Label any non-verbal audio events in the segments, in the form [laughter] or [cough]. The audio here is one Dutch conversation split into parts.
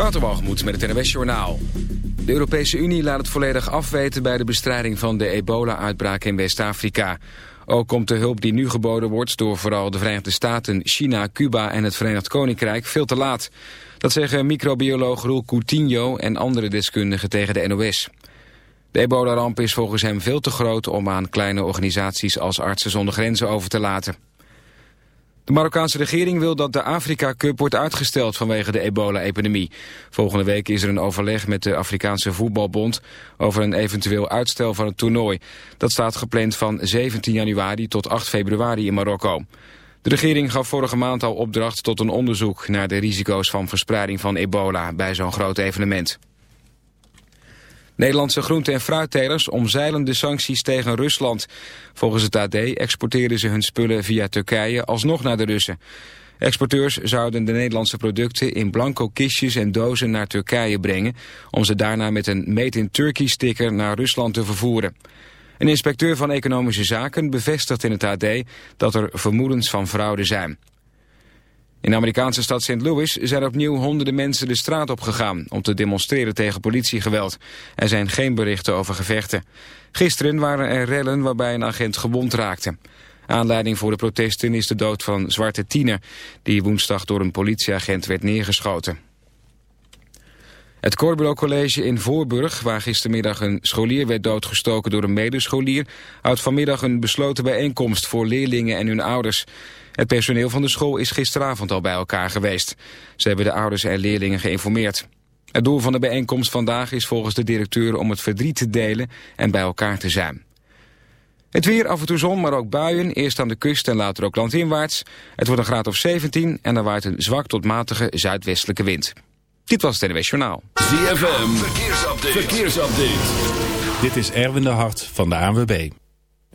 Waterwalgemoed met het NWS Journaal. De Europese Unie laat het volledig afweten bij de bestrijding van de ebola-uitbraak in West-Afrika. Ook komt de hulp die nu geboden wordt door vooral de Verenigde Staten, China, Cuba en het Verenigd Koninkrijk veel te laat. Dat zeggen microbioloog Roel Coutinho en andere deskundigen tegen de NOS. De ebola-ramp is volgens hem veel te groot om aan kleine organisaties als Artsen zonder Grenzen over te laten. De Marokkaanse regering wil dat de Afrika Cup wordt uitgesteld vanwege de ebola-epidemie. Volgende week is er een overleg met de Afrikaanse Voetbalbond over een eventueel uitstel van het toernooi. Dat staat gepland van 17 januari tot 8 februari in Marokko. De regering gaf vorige maand al opdracht tot een onderzoek naar de risico's van verspreiding van ebola bij zo'n groot evenement. Nederlandse groente- en fruittelers omzeilen de sancties tegen Rusland. Volgens het AD exporteren ze hun spullen via Turkije alsnog naar de Russen. Exporteurs zouden de Nederlandse producten in blanco kistjes en dozen naar Turkije brengen... om ze daarna met een Made in Turkey sticker naar Rusland te vervoeren. Een inspecteur van Economische Zaken bevestigt in het AD dat er vermoedens van fraude zijn. In de Amerikaanse stad St. Louis zijn opnieuw honderden mensen de straat op gegaan om te demonstreren tegen politiegeweld. Er zijn geen berichten over gevechten. Gisteren waren er rellen waarbij een agent gewond raakte. Aanleiding voor de protesten is de dood van Zwarte Tiener, die woensdag door een politieagent werd neergeschoten. Het Corbulo College in Voorburg, waar gistermiddag een scholier werd doodgestoken door een medescholier, houdt vanmiddag een besloten bijeenkomst voor leerlingen en hun ouders. Het personeel van de school is gisteravond al bij elkaar geweest. Ze hebben de ouders en leerlingen geïnformeerd. Het doel van de bijeenkomst vandaag is volgens de directeur om het verdriet te delen en bij elkaar te zijn. Het weer, af en toe zon, maar ook buien. Eerst aan de kust en later ook landinwaarts. Het wordt een graad of 17 en er waait een zwak tot matige zuidwestelijke wind. Dit was het NWS Journaal. ZFM, verkeersupdate. verkeersupdate. Dit is Erwin de Hart van de ANWB.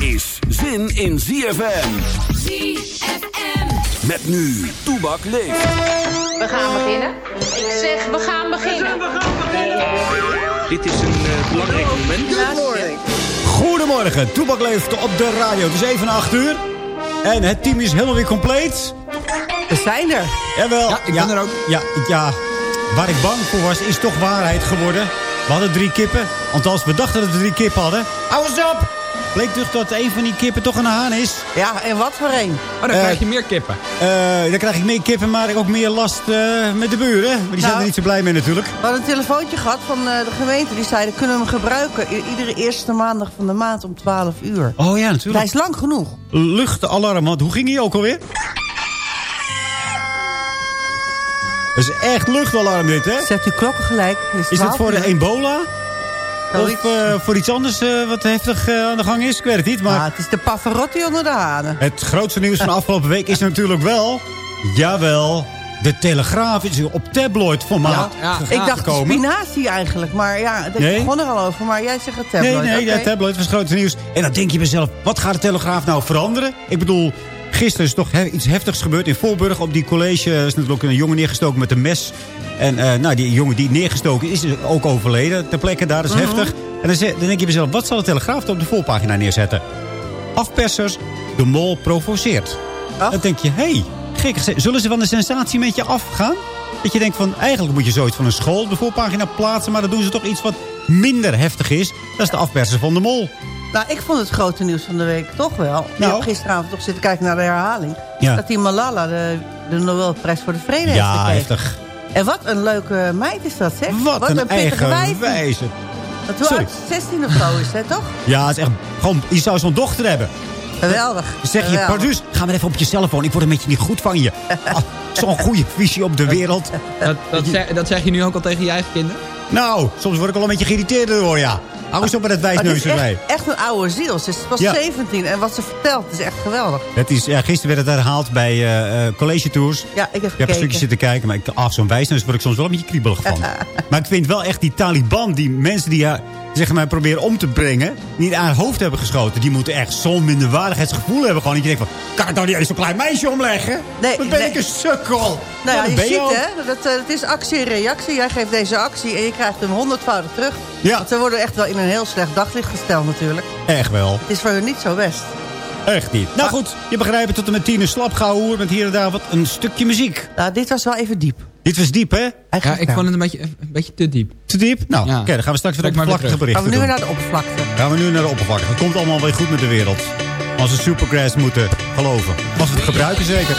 Is zin in ZFM. ZFM. Met nu, Toebak leeft. We gaan beginnen. Ik zeg, we gaan beginnen. We gaan beginnen. Dit is een uh, belangrijk moment. Goedemorgen. Goedemorgen, Toebak leeft op de radio. Het is even 8 uur. En het team is helemaal weer compleet. We zijn er. Jawel. Ja, ik ben er ook. Ja, ja, waar ik bang voor was, is toch waarheid geworden. We hadden drie kippen. Althans, we dachten dat we drie kippen hadden. Hou eens op! Bleek dus dat een van die kippen toch een haan is. Ja, en wat voor een? Oh, dan krijg je meer kippen. Uh, dan krijg ik meer kippen, maar ook meer last uh, met de buren. Maar die nou, zijn er niet zo blij mee natuurlijk. We hadden een telefoontje gehad van uh, de gemeente. Die zeiden, kunnen we hem gebruiken iedere eerste maandag van de maand om 12 uur. Oh ja, natuurlijk. Hij is lang genoeg. Luchtalarm, want hoe ging hij ook alweer? Dat is echt luchtalarm dit, hè? Zet uw klokken gelijk. Het Is het voor de 12 uur. ebola? Of eh, voor iets anders eh, wat heftig eh, aan de gang is? Ik weet het niet, maar... Ah, het is de Pavarotti onder de hanen. Het grootste nieuws van de afgelopen week is natuurlijk wel... Jawel, de Telegraaf is op tabloid formaat Ik dacht spinazie eigenlijk, maar ja, ik Nee? begon er al over. Maar jij zegt het Nee, tabloid. nee, Oké. ja, tabloid was het grootste nieuws. En dan denk je mezelf, wat gaat de Telegraaf nou veranderen? Ik bedoel, gisteren is toch he- iets heftigs gebeurd in Voorburg. Op die college is natuurlijk een jongen neergestoken met een mes. En eh, nou, die jongen die neergestoken is, is ook overleden ter plekke. Daar is Mhm. heftig. En dan, dan denk je mezelf, wat zal de Telegraaf op de voorpagina neerzetten? Afpersers, de mol provoceert. Dan denk je, hé, hey, gek. Zullen ze van de sensatie met je afgaan? Dat je denkt van, eigenlijk moet je zoiets van een school op de voorpagina plaatsen. Maar dan doen ze toch iets wat minder heftig is. Dat is de afperser van de mol. Nou, ik vond het grote nieuws van de week toch wel. Ik Nou. heb gisteravond toch zitten kijken naar de herhaling. Ja. Dat die Malala de, de Nobelprijs voor de Vrede heeft Ja, gekregen. heftig. En wat een leuke meid is dat, zeg. Wat, een, pittige eigen wijf. wijze. Dat hoe Sorry. oud? 16 of zo is het, toch? Ja, het is echt... Gewoon, je zou zo'n dochter hebben. Geweldig. Dan zeg je, produce, ga maar even op je telefoon. Ik word een beetje niet goed van je. [laughs] Ah, zo'n goede visie op de wereld. Dat, dat, zeg, dat zeg je nu ook al tegen je eigen kinderen? Nou, soms word ik wel een beetje geïrriteerd door, ja. Hou eens op met het is wijsneuzerij. echt, echt een oude ziel. Ze Ja. 17 en wat ze vertelt is echt geweldig. Het is, ja, gisteren werd het herhaald bij eh, college tours. Ja, ik heb Ik heb een stukje zitten kijken, maar ik, ach, zo'n wijsneus word ik soms wel een beetje kriebelig van. [laughs] maar ik vind wel echt die Taliban, die mensen die haar zeg maar, proberen om te brengen... die in haar hoofd hebben geschoten, die moeten echt zo'n minderwaardigheidsgevoel hebben. Gewoon dat je denkt van, kan ik nou niet eens zo'n klein meisje omleggen? Nee, Dan ben nee. ik een sukkel. Nou ja, je ziet hè, dat, eh, het is actie en reactie. Jij geeft deze actie en je krijgt hem honderdvoudig terug. Ja. Want ze worden echt wel in een heel slecht daglicht gesteld natuurlijk. Echt wel. Het is voor hun niet zo best. Echt niet. Nou goed, je begrijpt het tot en met tien uur slapgauwhoer... met hier en daar wat een stukje muziek. Nou, dit was wel even diep. Dit was diep, hè? Ja, ik vond het een beetje, een beetje te diep. Te diep? Nou, Ja. oké, dan gaan we straks weer oppervlakkige berichten Gaan we nu naar de oppervlakte. Gaan we nu naar de oppervlakte. Het komt allemaal weer goed met de wereld. Als we Supergrass moeten geloven. Als we het gebruiken zeker.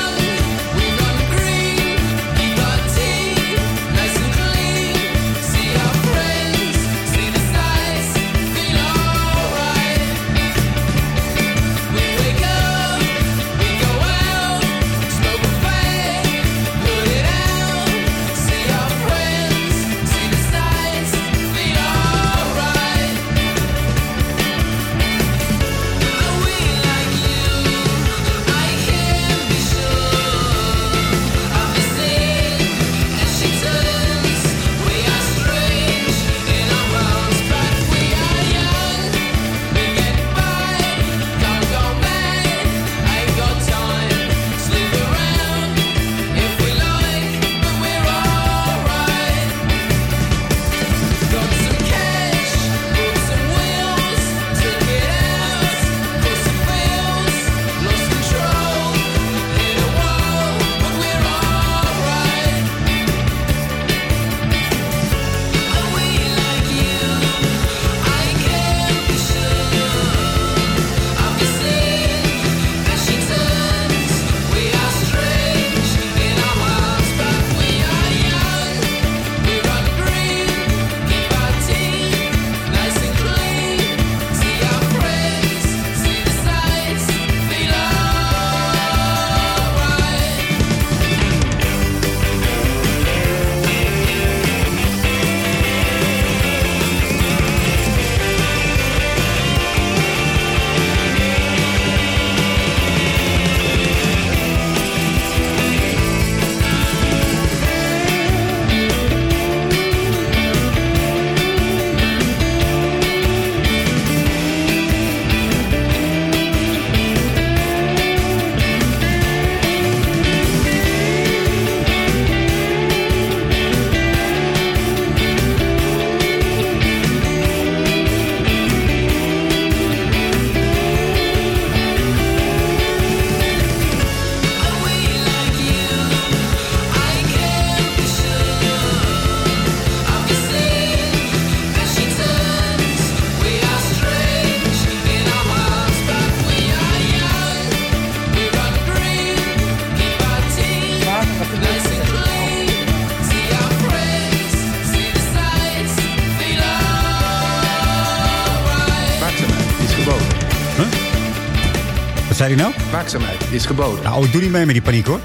Waakzaamheid is geboden. Nou, ik doe niet mee met die paniek hoor.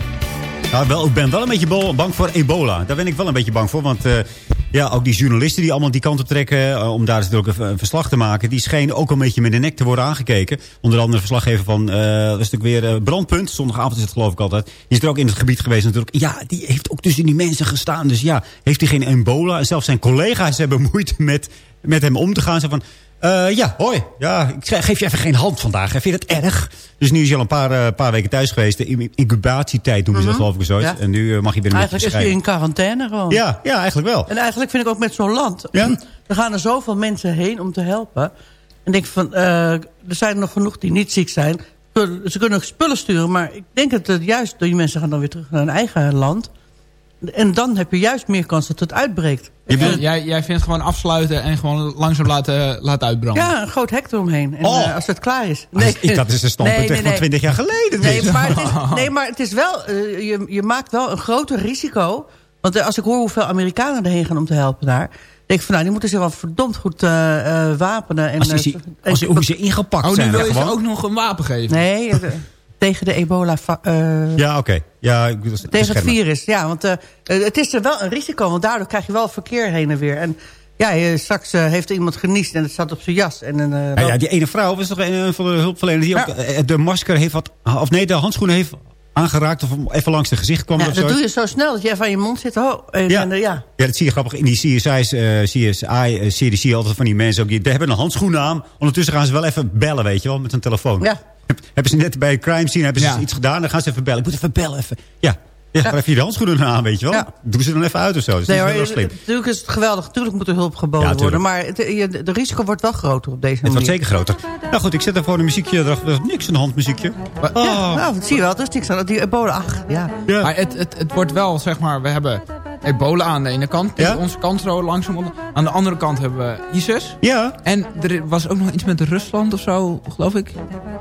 Nou, wel, ik ben wel een beetje bang voor ebola. Daar ben ik wel een beetje bang voor. Want eh, ja, ook die journalisten die allemaal die kant op trekken... eh, om daar natuurlijk een, een verslag te maken... die schenen ook een beetje met de nek te worden aangekeken. Onder andere verslaggever van... eh dat is natuurlijk weer Brandpunt. Zondagavond is het geloof ik altijd. Die is er ook in het gebied geweest natuurlijk. Ja, die heeft ook tussen die mensen gestaan. Dus ja, heeft hij geen ebola? En zelfs zijn collega's hebben [laughs] moeite met, met hem om te gaan. Zo van... eh, ja, hoi. Ja, ik ge- geef je even geen hand vandaag. Vind je dat erg? Dus nu is hij al een paar, eh, paar weken thuis geweest. De in- incubatietijd noemen ze dat Mhm. geloof ik zo. Ja. En nu eh, mag hij weer een beetje Eigenlijk is hij in quarantaine gewoon. Ja, ja, eigenlijk wel. En eigenlijk vind ik ook met zo'n land... [clears throat] er gaan er zoveel mensen heen om te helpen. En denk van, er zijn er nog genoeg die niet ziek zijn. Ze kunnen ook spullen sturen, maar ik denk dat het juist... die mensen gaan dan weer terug naar hun eigen land. En dan heb je juist meer kans dat het uitbreekt. jij, jij vindt gewoon afsluiten en gewoon langzaam laten, laten uitbranden. Ja, een groot hek eromheen. En Oh. eh, als het klaar is. ik- dat is een standpunt echt van 20 jaar geleden, Nee, dus. maar het is, [laughs] nee, maar het is wel... eh, je, je maakt wel een groter risico. Want eh, als ik hoor hoeveel Amerikanen erheen gaan om te helpen daar... denk ik van, nou, die moeten zich wel verdomd goed eh, eh, wapenen. En, Als die- eh, als hoe ze ingepakt Oh, nu wil je ze gewoon. ook nog een wapen geven? Nee, tegen de ebola... eh, Ja, oké. Ja, ik tegen het virus, ja. Want eh, eh, het is er wel een risico, want daardoor krijg je wel verkeer heen en weer. En ja, straks heeft iemand geniest en het zat op zijn jas. En, een, Ja, ja, die ene vrouw was toch een van de hulpverleners die ook de masker heeft wat... Of nee, de handschoenen heeft aangeraakt of even langs de gezicht kwam. ja, dat zo. doe je zo snel dat je even aan je mond zit. Oh, en, Ja. en, ja. Ja, dat zie je grappig. In die CSI's, CSI-serie zie je altijd van die mensen ook. Die, die hebben een handschoen aan. Ondertussen gaan ze wel even bellen, weet je wel, met een telefoon. Ja. Heb- Hebben ze net bij een crime scene hebben ze Ja. iets gedaan. Dan gaan ze even bellen. Ik moet even bellen. Even. Ja, ja, maar even je handschoenen aan, weet je wel. Doe ze dan even uit of zo. Dus Nee dat hoor, is wel slim. natuurlijk is het geweldig. Natuurlijk moet er hulp geboden Ja, worden. Maar het, je, de risico wordt wel groter op deze Het manier. wordt zeker groter. Nou goed, ik zet ervoor een muziekje. Er is niks aan de hand, muziekje. Ja, Oh. nou, dat zie je wel. Er is niks aan. Die ebola, ach, ja. Maar het, het, het wordt wel, zeg maar, we hebben ebola aan de ene kant. Ja? Onze kant zo langzaam onder. Aan de andere kant hebben we ISIS. Ja. En er was ook nog iets met Rusland of zo, geloof ik.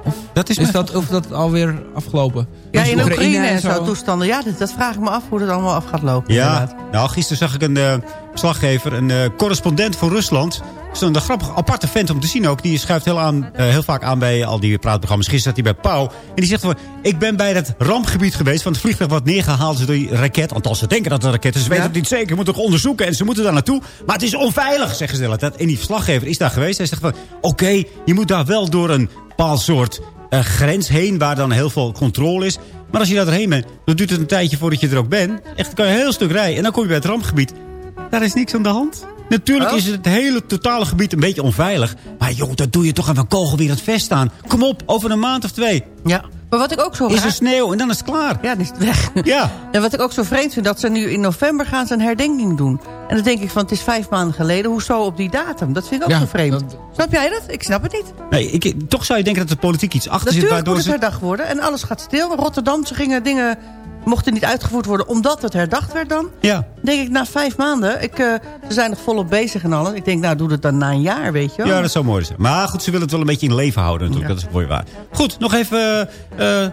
Of dat is, is dat, of dat alweer afgelopen? Ja, Dus in Oekraïne en zo toestanden. Ja, dat, dat vraag ik me af hoe dat allemaal af gaat lopen. Ja, inderdaad. nou gisteren zag ik een eh verslaggever, een eh, correspondent voor Rusland. Zo'n grappig aparte vent om te zien ook. Die schuift heel, aan, eh, heel vaak aan bij al die praatprogramma's. Gisteren zat hij bij Pauw. En die zegt van, ik ben bij dat rampgebied geweest van het vliegtuig wat neergehaald is door die raket. Althans, ze denken dat het een raket is. Ze weten het niet zeker. Ze moeten toch onderzoeken en ze moeten daar naartoe. Maar het is onveilig, zeggen ze de hele tijd. En die verslaggever is daar geweest. Hij zegt van, oké, je moet daar wel door een bepaald soort eh, grens heen... waar dan heel veel controle is. Maar als je daar doorheen bent, dan duurt het een tijdje voordat je er ook bent. Echt, dan kan je een heel stuk rijden. En dan kom je bij het rampgebied. Daar is niks aan de hand. Natuurlijk is het hele totale gebied een beetje onveilig. Maar joh, dat doe je toch aan een kogel weer het vest aan. Kom op, over een maand of twee. Ja, maar wat ik ook zo Is er sneeuw en dan is het klaar. Ja, dan is het weg. Ja. [laughs] En wat ik ook zo vreemd vind, dat ze nu in november gaan ze een herdenking doen. En dan denk ik van, het is vijf maanden geleden. Hoezo op die datum? Dat vind ik ook Ja, zo vreemd. Snap jij dat? Ik snap het niet. Nee, ik, toch zou je denken dat de politiek iets achter zit. Natuurlijk moet Waardoor het herdacht worden. En alles gaat stil. Rotterdam, ze gingen dingen... mochten niet uitgevoerd worden omdat het herdacht werd dan. Ja. denk ik, na vijf maanden... Ik, eh, ze zijn nog volop bezig en alles. Ik denk, nou, doe het dan na een jaar, weet je wel. Ja, dat zou mooi zijn. Maar goed, ze willen het wel een beetje in leven houden natuurlijk. Dat is mooi waar. Goed, nog even... eh, eh,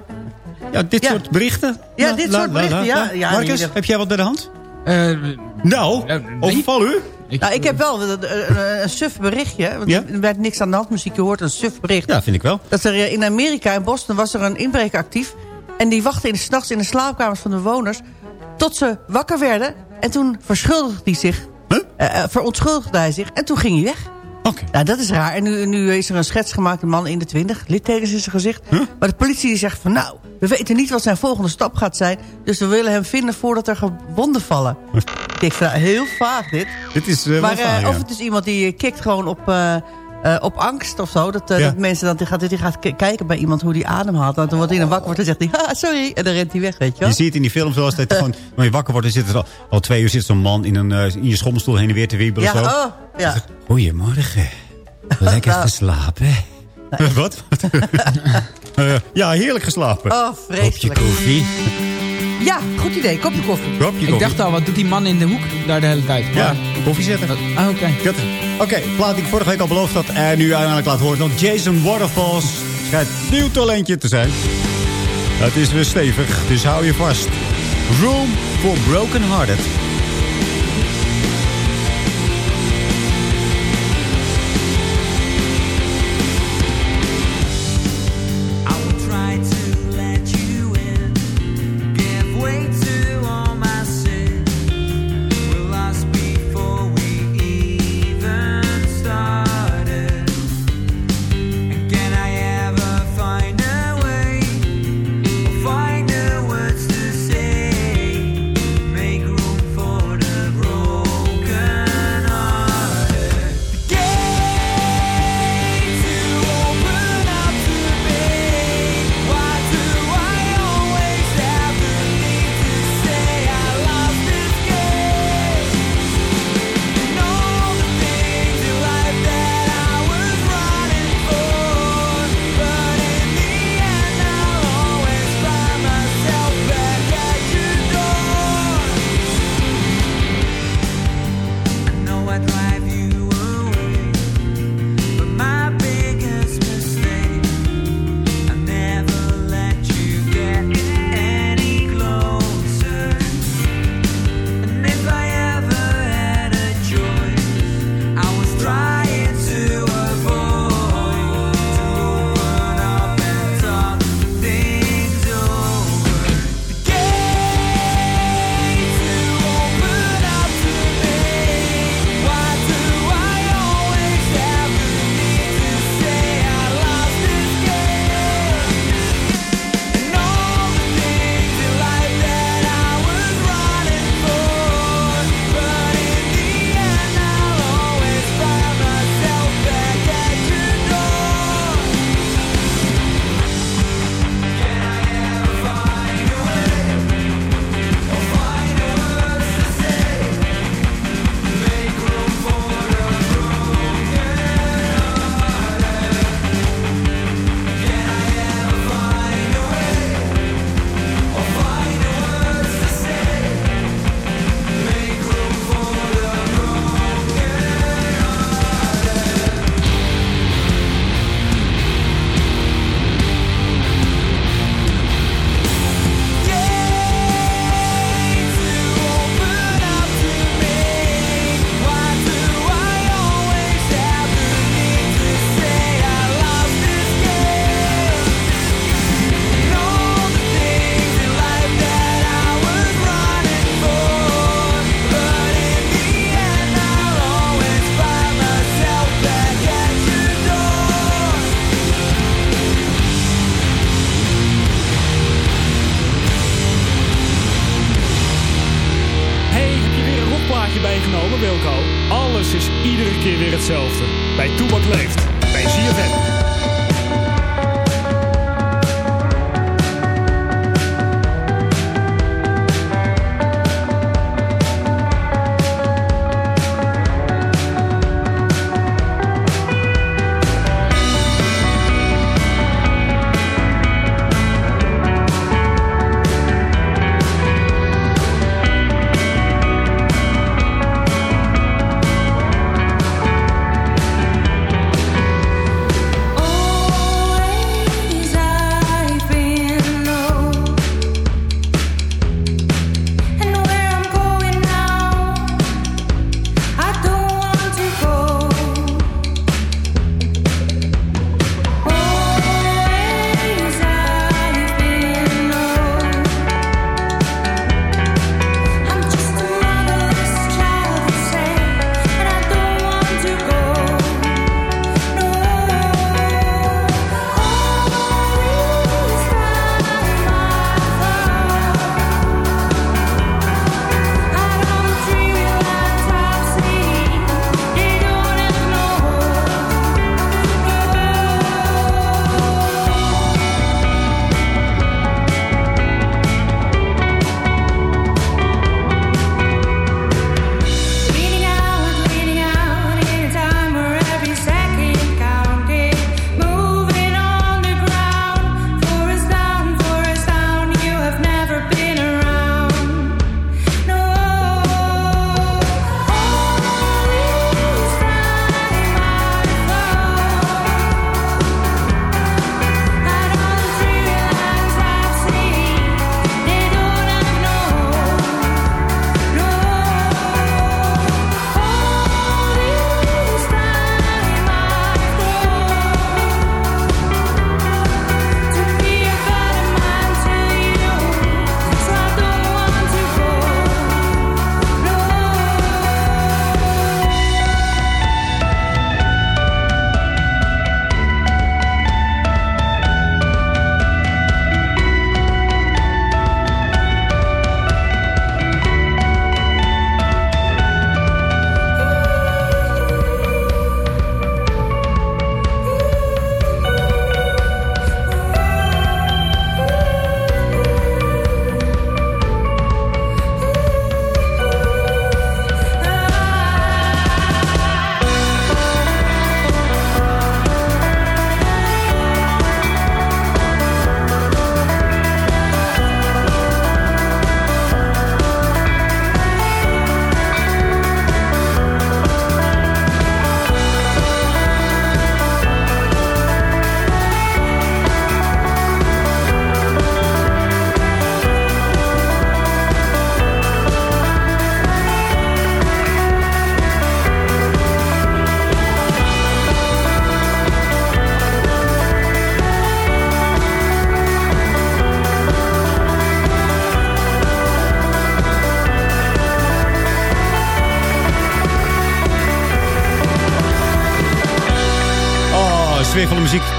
ja, dit Ja. soort berichten. Ja, dit soort berichten, ja. Ja, Marcus, nee, heb jij wat bij de hand? Eh, nou, overval u? nou, ik heb wel een, een, een suf berichtje. Want Ja? Er werd niks aan de hand muziek. Je hoort een suf bericht. Ja, vind ik wel. Dat er in Amerika, in Boston, was er een inbreker actief. En die de s'nachts in de slaapkamers van de bewoners. Tot ze wakker werden. En toen verschuldigde hij zich. eh, eh, verontschuldigde hij zich. En toen ging hij weg. Oké. Nou, dat is raar. En nu, nu is er een schets gemaakt. Een man in de twintig. Littekens in zijn gezicht. Maar de politie die zegt van... Nou, we weten niet wat zijn volgende stap gaat zijn. Dus we willen hem vinden voordat er gewonden vallen. Ik denk nou, heel vaag dit. Dit is eh, Maar ja. of het is iemand die kikt gewoon op, eh, op angst of zo. Dat, eh, Ja. dat mensen dan die gaat, die gaat kijken bij iemand hoe die ademhaalt. En dan wordt hij dan wakker wordt en zegt hij, ah, sorry. En dan rent hij weg, weet je wel. Je ziet in die films wel eens dat je gewoon, [laughs] wanneer je wakker wordt... dan zit er al, al twee uur zit zo'n man in, een, eh, in je schommelstoel heen en weer te wiebelen. Ja, zo. oh, ja. Goedemorgen. Lekker Nou. [laughs] geslapen. [laughs] Wat? Eh, ja, heerlijk geslapen. Oh, vreselijk. Kopje koffie. Ja, goed idee. Kopje koffie. Kopje koffie. Ik dacht al, wat doet die man in de hoek daar de hele tijd? Ja, koffie zetten. Ah, oké. Dat- Oké, plaat die ik vorige week al beloofd had en nu uiteindelijk laat horen. Want Jason Waterfalls schijnt nieuw talentje te zijn. Het is weer stevig, dus hou je vast. Room for Broken Hearted.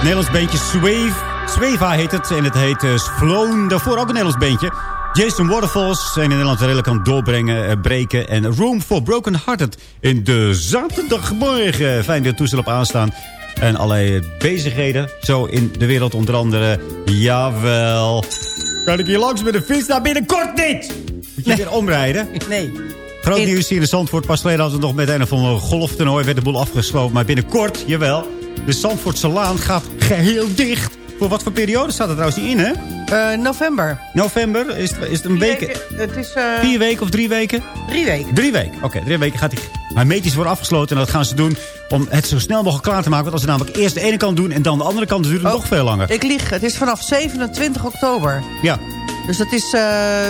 Nederlands beentje Swave. Sweva heet het. En het heet uh, Flown. Daarvoor ook een Nederlands beentje. Jason Waterfalls. En in Nederland redelijk kan doorbrengen, uh, breken. En Room for Broken Hearted. In de zaterdagmorgen. Fijn dat toestel op aanstaan. En allerlei bezigheden. Zo in de wereld onder andere. Jawel. Kan ik hier langs met de fiets? Nou, binnenkort niet! Moet je weer omrijden? Nee. Groot nieuws hier in Zandvoort. Pas geleden hadden we nog met een of andere golftoernooi. Werd de boel afgesloten. Maar binnenkort, jawel. De Zandvoortse Laan gaat geheel dicht. Voor wat voor periode staat er trouwens niet in, hè? Uh, november. November? Is het, is het een week? Het is... Uh... Vier weken of drie weken? Drie weken. Drie weken. Oké, okay, drie weken gaat die hermetisch worden afgesloten. En dat gaan ze doen om het zo snel mogelijk klaar te maken. Want als ze namelijk eerst de ene kant doen en dan de andere kant... duurt het oh, nog veel langer. Ik lieg. Het is vanaf 27 oktober. Ja. Dus dat is, uh,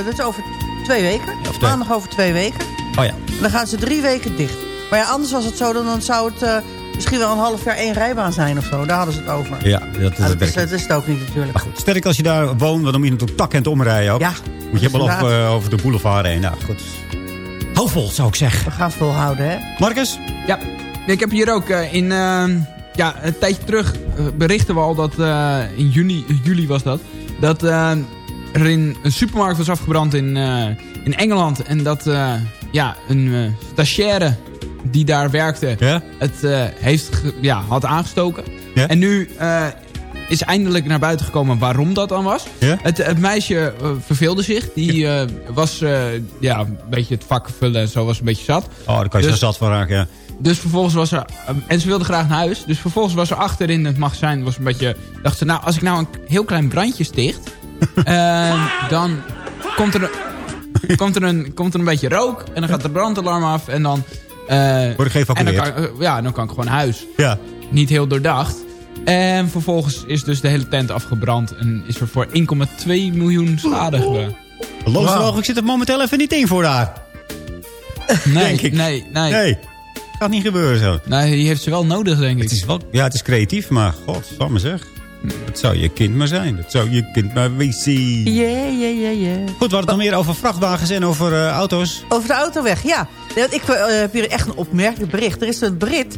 dat is over twee weken. Of twee. Maandag over twee weken. Oh ja. dan gaan ze drie weken dicht. Maar ja, anders was het zo, dan, dan zou het misschien wel een half jaar één rijbaan zijn of zo. Daar hadden ze het over. Ja, dat, ah, dat, is, dat is het ook niet natuurlijk. Maar goed, sterk als je daar woont, want dan moet je natuurlijk takkend omrijden ook. Ja. Moet je helemaal over, uh, over de boulevard heen. Nou goed. Hou vol, zou ik zeggen. We gaan volhouden, hè. Marcus? Ja, ik heb hier ook uh, in... Uh, ja, een tijdje terug berichten we al dat in juni, juli was dat... dat er in een supermarkt was afgebrand in, in Engeland. En dat ja, een eh, stagiaire die daar werkte... het eh, heeft ja, had aangestoken. En nu eh, is eindelijk naar buiten gekomen waarom dat dan was. Het, het meisje eh, verveelde zich. Die was ja, een beetje het vak vullen en zo was een beetje zat. Oh, daar kan je Dus- zo zat van raken, ja. Dus vervolgens was er... en ze wilde graag naar huis. Dus vervolgens was er achter in het magazijn... Was een beetje, dacht ze, nou, als ik nou een heel klein brandje sticht... [laughs] dan komt er, komt, er een, komt er een beetje rook. En dan gaat de brandalarm af. En dan... eh, Word ik geëvacueerd. en dan kan, eh, ja, dan kan ik gewoon huis. Ja. Niet heel doordacht. En vervolgens is dus de hele tent afgebrand. En is er voor 1,2 miljoen schade gebeurd. Logisch, ik zit er momenteel even niet in voor daar. Nee, [laughs] Denk ik. nee, nee. Nee, gaat niet gebeuren zo. Nee, die heeft ze wel nodig, denk ik. Het is wel, ja, het is creatief, maar god, zal me zeg. Dat zou je kind maar zijn. Dat zou je kind maar wezen. Yeah, yeah, yeah, yeah. Goed, we hadden het nog meer over vrachtwagens en over eh, auto's. Over de autoweg, ja. Ik eh, heb hier echt een opmerkelijk bericht. Er is een Brit,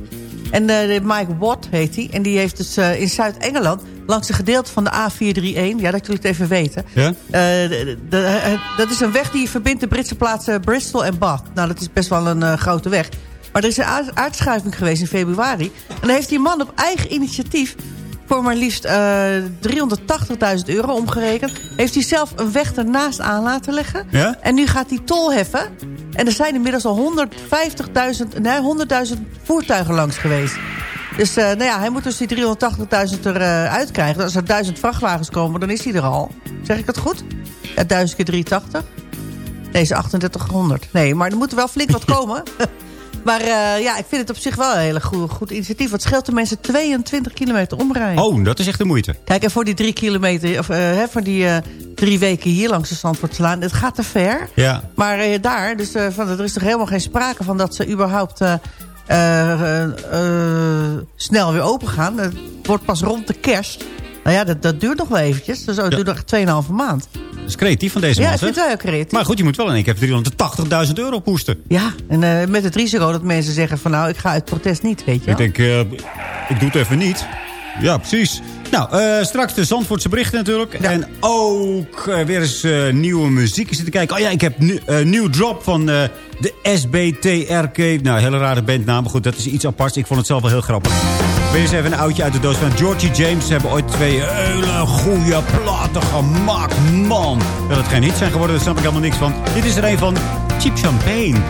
en eh, Mike Watt heet hij. En die heeft dus in Zuid-Engeland, langs een gedeelte van de A431... ja, dat jullie het even weten. Ja? De- de- dat is een weg die verbindt de Britse plaatsen Bristol en Bath. Nou, dat is best wel een grote weg. Maar er is een aard- aardschuiving geweest in februari. En dan heeft die man op eigen initiatief... voor maar liefst eh 380.000 euro omgerekend... heeft hij zelf een weg ernaast aan laten leggen. Ja? En nu gaat hij tol heffen. En er zijn inmiddels al 150.000, nee, 100.000 voertuigen langs geweest. Dus eh, nou ja, hij moet dus die 380.000 eruit krijgen. Als er 1000 vrachtwagens komen, dan is hij er al. Zeg ik het goed? Ja, 1000 keer 380. Deze 3800. Nee, maar er moet wel flink wat [laughs] komen. Maar eh, ja, ik vind het op zich wel een hele goed, goed initiatief. Wat scheelt de mensen 22 kilometer omrijden. Oh, dat is echt de moeite. Kijk, en voor die drie kilometer, of eh, hè, voor die eh, drie weken hier langs de Zandvoortslaan, het gaat te ver. Ja. Maar daar, dus van, er is toch helemaal geen sprake van dat ze überhaupt snel weer open gaan. Het wordt pas rond de kerst. Nou ja, dat, dat duurt nog wel eventjes. Dus dat duurt nog 2,5 maand. Dat is creatief van deze Ja, man, ik vind het wel heel creatief. Maar goed, je moet wel in één keer 380.000 euro poesten. Ja, en eh, met het risico dat mensen zeggen van nou, ik ga uit protest niet, weet je Ik wel. denk, eh, ik doe het even niet. Ja, precies. Nou, eh, straks de Zandvoortse berichten natuurlijk. En ook weer eens nieuwe muziek zitten kijken. Oh ja, ik heb nu- nieuw drop van de SBTRK. Nou, hele rare bandnaam. Maar goed, dat is iets aparts. Ik vond het zelf wel heel grappig. Weer eens even een oudje uit de doos van Georgie James. Ze hebben ooit twee hele goede platen gemaakt. Man, dat het geen hit zijn geworden, daar snap ik helemaal niks van. Dit is er een van Cheap Champagne.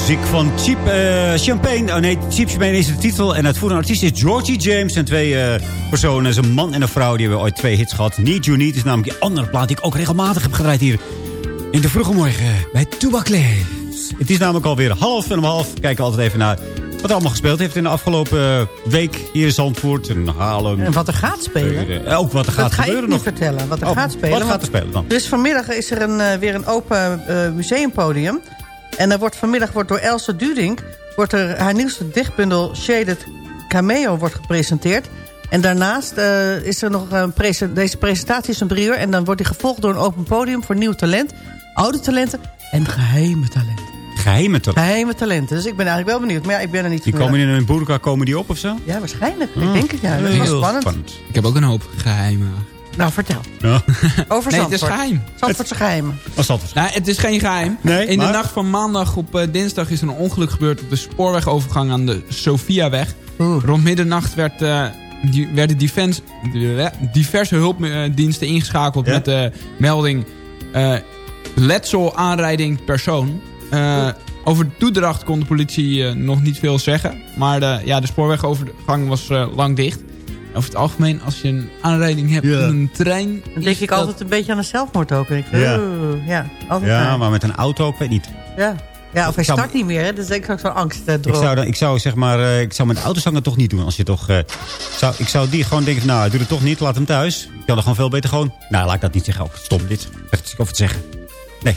Muziek van Cheap eh, Champagne. Oh nee, Cheap Champagne is de titel. En het voerende artiest is Georgie James. En twee eh, personen, is een man en een vrouw. Die hebben ooit twee hits gehad. Need You Need is namelijk die andere plaat die ik ook regelmatig heb gedraaid hier. In de vroege morgen bij Toebak Leeft. Het is namelijk alweer half en om half. We kijken altijd even naar wat er allemaal gespeeld heeft in de afgelopen week. Hier in Zandvoort en Haarlem. En wat er gaat spelen. Eh, Ook wat er gaat dat ga gebeuren ik niet nog. vertellen, wat er Oh, gaat spelen. Wat gaat er spelen dan? Is vanmiddag is er een, eh, weer een open museumpodium. En er wordt vanmiddag wordt door Else Dudink... wordt er haar nieuwste dichtbundel Shaded Cameo wordt gepresenteerd. En daarnaast eh, is er nog een presen deze presentatie is om drie uur... en dan wordt die gevolgd door een open podium voor nieuw talent... oude talenten en geheime talenten. Geheime toch? Geheime talenten. Dus ik ben eigenlijk wel benieuwd. Maar ja, ik ben er niet Die komen in een boerka, komen die op of zo? Ja, waarschijnlijk. Hmm. Ik denk het, ja. Dat is wel Heel spannend. Ik heb ook een hoop geheimen. Nou, vertel. Ja. [laughs] Over Nee, het is geheim. Zandvoortse geheimen. Wat zal het? Nou, het is geen geheim. Nee, In maar? de nacht van maandag op eh, dinsdag is er een ongeluk gebeurd... op de spoorwegovergang aan de Sofiaweg. Rond middernacht werd, eh, die, werden defense, die- diverse hulpdiensten ingeschakeld... Ja? met de melding eh, letsel aanrijding persoon. Eh, over de toedracht kon de politie eh, nog niet veel zeggen. Maar de, ja, de spoorwegovergang was eh, lang dicht. Over het algemeen, als je een aanrijding hebt Ja. in een trein... Dan denk ik dat- altijd een beetje aan een zelfmoord ook. Ik, Ja. oeh, ja, altijd Ja, maar. met een auto, ik weet niet. Ja. ja, of hij zou- start niet meer. Hè? Dus denk ik ook zo'n angst. eh, Ik zou, dan, ik zou zeg maar, eh, ik zou met de autozanger toch niet doen. Als je toch, eh, zou, ik zou die gewoon denken, van, nou, doe het toch niet, laat hem thuis. Ik kan er gewoon veel beter gewoon, nou, laat ik dat niet zeggen. Oh, stom dit, echt over het zeggen. Nee.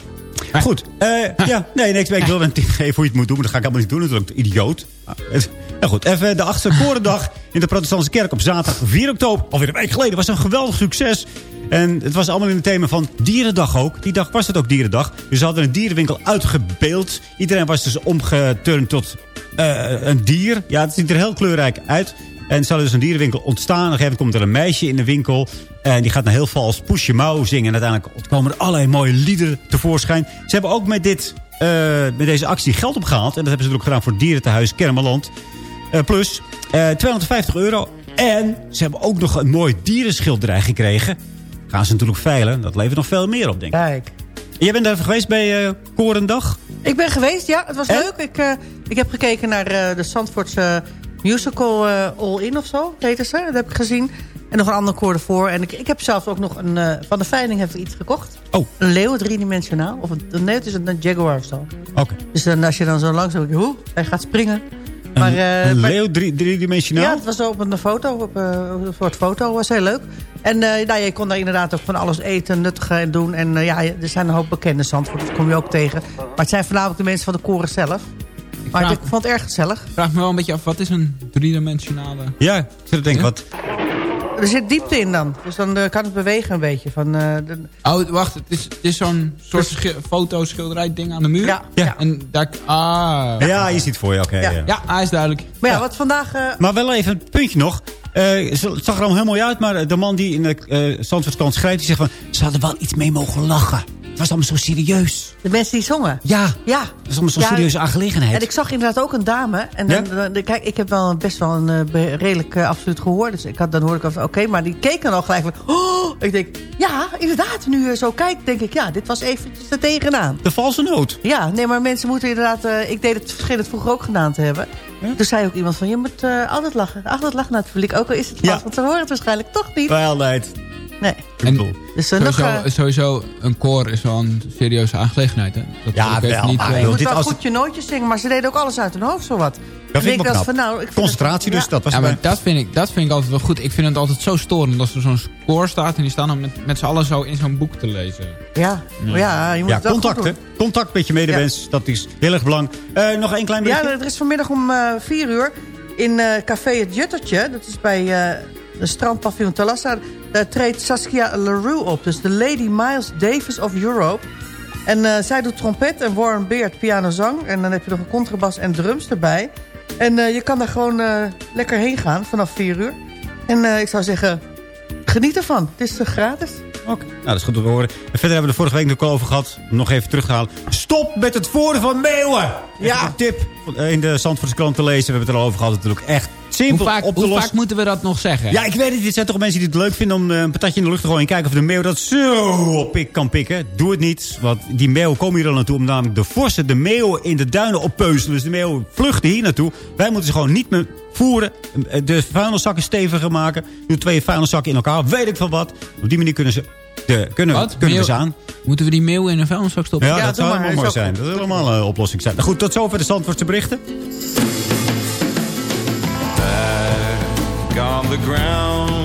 Goed, eh, ja, nee, niks. Ik wilde een tip geven hoe je het moet doen, maar dat ga ik allemaal niet doen. Natuurlijk, idioot. Nou goed, even de achtste korendag in de protestantse kerk op zaterdag 4 oktober. Alweer een week geleden, was een geweldig succes. En het was allemaal in het thema van Dierendag ook. Die dag was het ook Dierendag. Dus ze hadden een dierenwinkel uitgebeeld. Iedereen was dus omgeturnd tot eh, een dier. Ja, het ziet er heel kleurrijk uit. En hadden dus een dierenwinkel ontstaan. Op een gegeven moment komt er een meisje in de winkel. En die gaat naar heel vals Your Mouw zingen. En uiteindelijk komen er allerlei mooie liederen tevoorschijn. Ze hebben ook met, dit, eh, met deze actie geld opgehaald. En dat hebben ze ook gedaan voor dierentehuis Kermeland. Eh, plus eh, 250 euro. En ze hebben ook nog een mooi dierenschilderij gekregen. Gaan ze natuurlijk veilen. Dat levert nog veel meer op, denk ik. Kijk. Jij bent daar geweest bij eh Korendag? Ik ben geweest, ja. Het was En? leuk. Ik, eh, ik heb gekeken naar eh, de Zandvoortse musical eh, All In of zo. Heette ze. Dat heb ik gezien. En nog een ander koor ervoor. En ik, ik heb zelfs ook nog een... eh, van de veiling heb ik iets gekocht. Oh. Een leeuw, driedimensionaal. Of een, nee, het is een, een jaguar of zo. Oké. Dus dan, als je dan zo ik, hoe? Hij gaat springen. Maar, een eh, een leeuw drie- driedimensionaal? Ja, het was op een foto, op, een soort foto, was heel leuk. En nou, je kon daar inderdaad ook van alles eten, nuttigen en doen. En ja, er zijn een hoop bekende Zandvoort, dat kom je ook tegen. Maar het zijn voornamelijk de mensen van de koren zelf. Maar vraag- ik vond het erg gezellig. Vraag me wel een beetje af, wat is een driedimensionale... Ja, ik zit te denken, Ja? wat... Er zit diepte in dan. Dus dan eh, kan het bewegen een beetje. Van, eh, de, Oh, wacht, het is, het is zo'n soort schi- fotoschilderij ding aan de muur? Ja, Ja. En daar... Ah. Ja, je ziet het voor je, oké. Ja. ja. Ja, hij is duidelijk. maar ja, wat vandaag... eh, Maar wel even een puntje nog. Eh, het zag er allemaal heel mooi uit, maar de man die in de uh, schrijft... die zegt van, ze hadden wel iets mee mogen lachen. Het was allemaal zo serieus. de mensen die zongen. Ja, Ja. dat is allemaal zo'n Ja, serieuze aangelegenheid. En ik zag inderdaad ook een dame. En Ja? dan, dan- kijk, ik heb wel best wel een eh, redelijk eh, absoluut gehoor. Dus ik had, dan hoorde ik van, oké, maar die keek dan al gelijk van... Oh, ik denk, ja, inderdaad, nu je zo kijkt, denk ik, ja, dit was eventjes er tegenaan. De valse noot. Ja, nee, maar mensen moeten inderdaad... eh, ik deed het verschil het vroeger ook gedaan te hebben. Toen zei ook iemand van, je moet altijd lachen. Altijd lachen naar het publiek, ook al is het vast. Ja. Want ze horen het waarschijnlijk toch niet. Wel. Nee. En Dus eh, nog... sowieso, eh, sowieso, een koor is wel een serieuze aangelegenheid, hè? Dat Ja, wel, niet, maar eh, je moet dit wel als goed je nootjes zingen, maar ze deden ook alles uit hun hoofd, zo wat. Dat vind ik wel van, nou, ik vind Concentratie het- dus, dat was Ja, maar dat vind, ik, dat vind ik altijd wel goed. Ik vind het altijd zo storend als er zo'n score staat... en die staan dan met, met z'n allen zo in zo'n boek te lezen. Ja, ja. ja je moet Ja, het wel goed contact, hè. Contact met je medewens, dat is heel erg belangrijk. Eh, nog één klein beetje. Ja, er is vanmiddag om eh 4 uur in eh, Café Het Juttertje. Dat is bij eh de strandpaviljoen Talassa. Daar treedt Saskia Leroux op. Dus de Lady Miles Davis of Europe. En eh, zij doet trompet en Warren Beard pianozang. En dan heb je nog een contrabas en drums erbij. En eh, je kan daar gewoon eh, lekker heen gaan vanaf 4 uur. En eh, ik zou zeggen, geniet ervan. Het is eh, gratis. Oké, nou, dat is goed om te horen. En verder hebben we de vorige week nog over gehad. Nog even terug te halen. Stop met het voeren van meeuwen! Ja. Een tip eh, in de Zandvoortse krant te lezen. We hebben het er al over gehad. Het is natuurlijk echt simpel Hoe vaak, op te hoe lossen. vaak moeten we dat nog zeggen? Ja, ik weet het. Dit zijn toch mensen die het leuk vinden om eh, een patatje in de lucht te gooien... en kijken of de meeuw dat zo op pik kan pikken. Doe het niet, want die meeuwen komen hier al naartoe... om namelijk de vossen de meeuwen in de duinen oppeuzelen. Dus de meeuwen vluchten hier naartoe. Wij moeten ze gewoon niet meer voeren. Eh, De vuilniszakken steviger maken. Doe twee vuilniszakken in elkaar, weet ik van wat. Op die manier kunnen ze... De, kunnen, Wat? kunnen we Meeuw- ze aan. Moeten we die meeuwen in een vuilniszak stoppen? Ja, dat zou maar, helemaal mooi zijn. Dat is helemaal een oplossing zijn. Nou goed, tot zover de Zandvoortse berichten. On the ground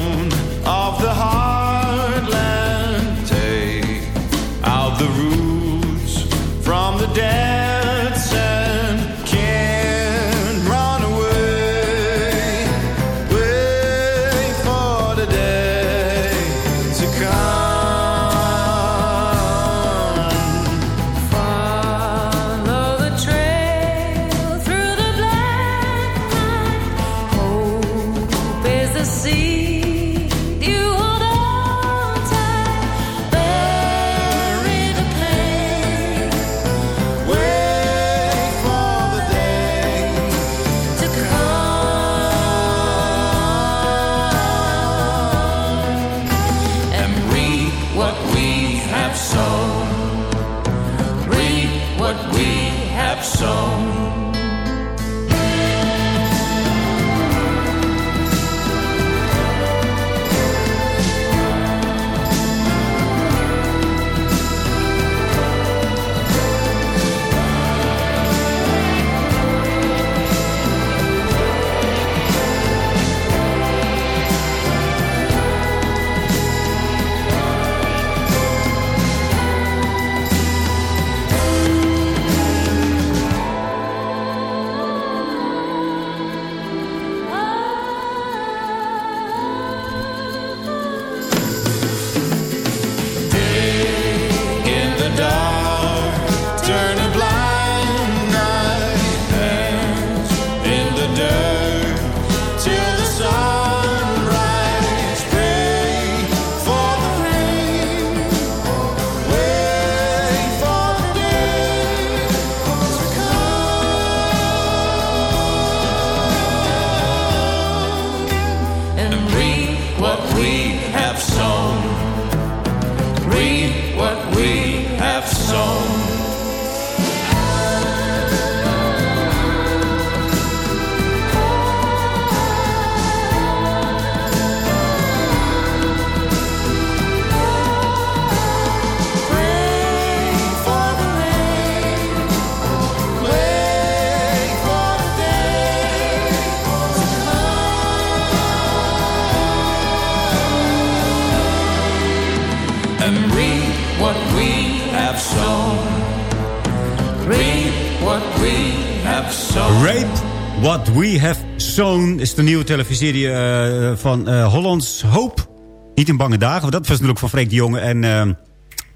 de nieuwe televisie eh, van eh, Hollands Hoop. Niet in bange dagen, want dat was natuurlijk van Freek de Jonge en... eh,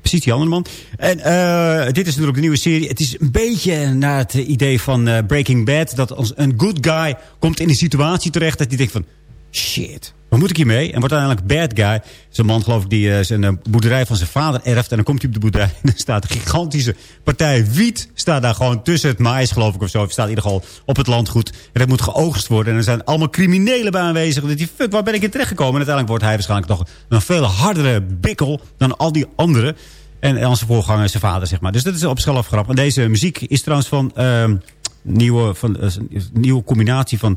Precies, die andere man. En dit is natuurlijk de nieuwe serie. Het is een beetje naar het idee van Breaking Bad. Dat als een good guy komt in een situatie terecht... dat hij denkt van, shit, wat moet ik hiermee? En wordt uiteindelijk bad guy. Zo'n man geloof ik die eh, zijn eh, boerderij van zijn vader erft. En dan komt hij op de boerderij [laughs] en dan staat een gigantische partij wiet. Staat daar gewoon tussen het maïs geloof ik of zo. Of staat in ieder geval op het landgoed. En dat moet geoogst worden. En er zijn allemaal criminelen bij aanwezig. Dat die, fuck, waar ben ik in terechtgekomen? En uiteindelijk wordt hij waarschijnlijk nog een veel hardere bikkel dan al die anderen. En, en zijn voorganger, zijn vader, zeg maar. Dus dat is op zichzelf grappig. En deze muziek is trouwens van ehm nieuwe, van, een nieuwe combinatie van...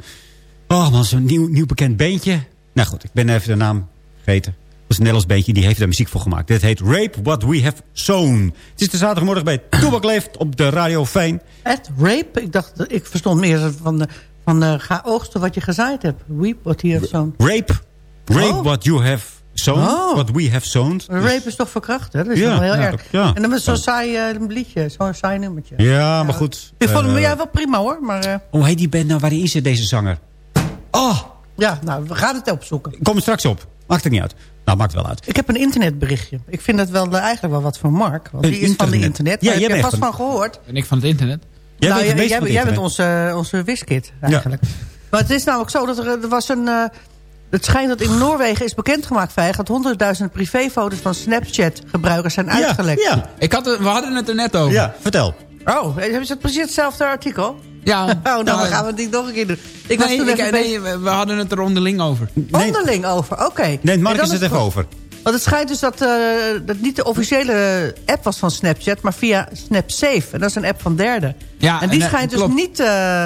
Oh man, zo'n nieuw, nieuw bekend beentje. Nou goed, ik ben even de naam vergeten. Dat is een Nederlands beentje, die heeft daar muziek voor gemaakt. Dit heet Rape What We Have Sown. Het is de zaterdagmorgen bij [clears throat] Toebak Leeft op de Radio Fijn. Het rape? Ik dacht, ik verstond meer van, de, van de, ga oogsten wat je gezaaid hebt. Weep what he has sown. Rape, rape Oh. what you have sown. Oh. What we have sown. Rape is toch verkracht, hè? Dat is Ja, wel heel ja, erg. ja. En dan met zo'n saai eh, liedje, zo'n saai nummertje. Ja, maar goed. Ik vond hem Eh, jij wel prima, hoor. Maar eh, Hoe heet die band nou? Waarin is het, deze zanger? Oh, ja, nou, we gaan het opzoeken. ik kom er straks op. Maakt het niet uit. Nou, maakt wel uit. Ik heb een internetberichtje. Ik vind dat wel eh, eigenlijk wel wat voor Mark. Want Een die is van de internet. Ja, jij heb je bent vast van gehoord. Ben ik van het internet? Jij nou, bent jij, van jij bent onze, onze wiskit eigenlijk. Maar het is namelijk zo dat er, er was een... eh, Het schijnt dat in Noorwegen is bekendgemaakt, Vijg... dat honderdduizend privéfoto's van Snapchat-gebruikers zijn uitgelekt. Ja, Ik had we hadden het er net over. ja, vertel. Oh, hebben ze het precies hetzelfde artikel? Ja, [laughs] Oh, nou, nou, dan gaan we het niet nog een keer doen. Ik was nee, toen ik- nee, we hadden het er onderling over. onderling over. Oké. Neemt Mark eens het is even over. Want het schijnt dus dat uh, dat niet de officiële app was van Snapchat... maar via SnapSafe. En dat is een app van derden. Ja, en die en, eh, schijnt dus niet, uh,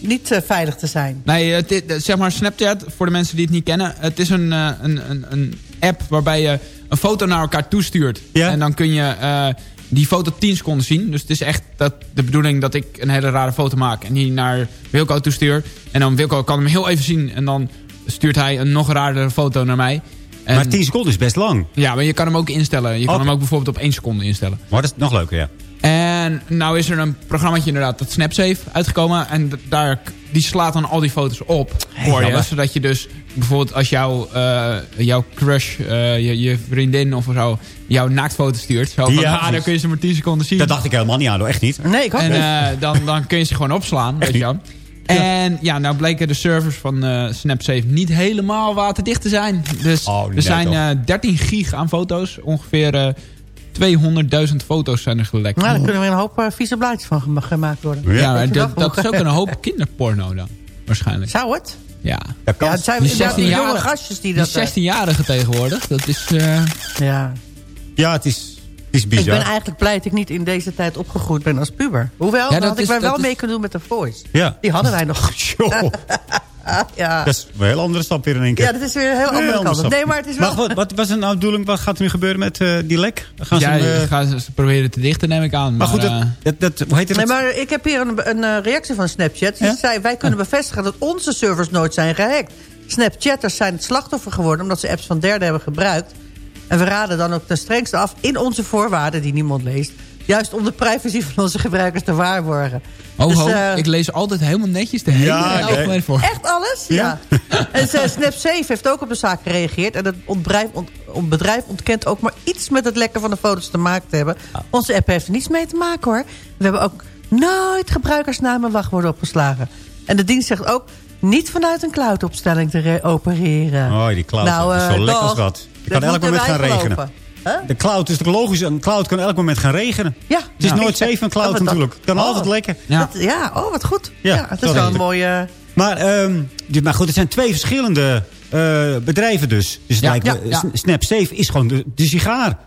niet uh, veilig te zijn. Nee, het, is- zeg maar Snapchat, voor de mensen die het niet kennen... het is een, eh, een, een, een app waarbij je een foto naar elkaar toestuurt. Ja. En dan kun je eh, die foto 10 seconden zien. Dus het is echt dat, de bedoeling dat ik een hele rare foto maak... en die naar Wilco toestuur. En dan Wilco kan hem heel even zien... en dan stuurt hij een nog raardere foto naar mij. En, Maar 10 seconden is best lang. Ja, maar je kan hem ook instellen. Je kan hem ook bijvoorbeeld op 1 seconde instellen. Maar dat is nog leuker, ja. En nou is er een programmaatje inderdaad, dat SnapSafe, uitgekomen. En daar, die slaat dan al die foto's op voor je. Zodat je dus bijvoorbeeld als jouw, eh, jouw crush, eh, je, je vriendin of zo, jouw naaktfoto stuurt. Zo van, Ja, ah, dan kun je ze maar 10 seconden zien. Dat dacht ik helemaal niet aan, hoor. echt niet. Nee, ik ook en niet. eh, dan, dan kun je ze gewoon opslaan, weet je wel. En ja, nou bleken de servers van eh SnapSafe niet helemaal waterdicht te zijn. Dus Oh, er zijn toch. eh 13 gig aan foto's. Ongeveer eh 200.000 foto's zijn er gelekt. Nou, daar kunnen weer een hoop uh, vieze blaadjes van gema- gemaakt worden. Ja, dat, dat is ook een hoop kinderporno dan. Waarschijnlijk. Zou het? Ja. Dat kan. Ja, het zijn Die inderdaad die 16 jonge gastjes die Die dat... eh, 16-jarigen tegenwoordig. Dat is... eh, ja. Ja, het is, het is Ik bizar. ben eigenlijk blij dat ik niet in deze tijd opgegroeid ben als puber. Hoewel, Ja, dat had ik is- dat wel is- mee kunnen doen met de Voice. Ja. Die hadden wij nog. [laughs] [laughs] Joh, ja. dat is een heel andere stap weer in één keer. ja, dat is weer een heel andere kant. stap. Nee, maar het is wel... Maar wat, wat was het nou de bedoeling? Wat gaat er nu gebeuren met eh, die lek? Gaan ze ja, eh, je gaat ze proberen te dichten, neem ik aan. maar goed, eh, dat, dat, dat, hoe heet het? Nee, maar ik heb hier een, een reactie van Snapchat. Die Ja? zei, wij kunnen bevestigen dat onze servers nooit zijn gehackt. Snapchatters zijn het slachtoffer geworden... omdat ze apps van derden hebben gebruikt. En we raden dan ook ten strengste af in onze voorwaarden... die niemand leest... juist om de privacy van onze gebruikers te waarborgen. oh, Dus, ho, eh, ik lees altijd helemaal netjes de hele Ja, voor. Echt alles? Ja. [laughs] en ze- Snapsafe heeft ook op de zaak gereageerd. En het ontbedrijf, ont, ont- bedrijf ontkent ook maar iets met het lekken van de foto's te maken te hebben. Onze app heeft er niets mee te maken hoor. We hebben ook nooit gebruikersnamen en wachtwoorden opgeslagen. En de dienst zegt ook niet vanuit een cloudopstelling te re- opereren. Oh, die cloud. Nou, dat is eh, zo lekker als dag. wat. Je Dat kan elk moment gaan regenen. Huh? De cloud is toch logisch? Een cloud kan elk moment gaan regenen. Ja. Het is Ja. nooit safe een cloud natuurlijk. Het kan Oh. altijd lekken. Ja. Dat- ja, oh wat goed. Ja, Ja, het is wel een mooie... Maar, ehm, maar goed, het zijn twee verschillende eh, bedrijven dus. Dus Ja, lijkt me, ja, ja. S- SnapSafe is gewoon de, de sigaar.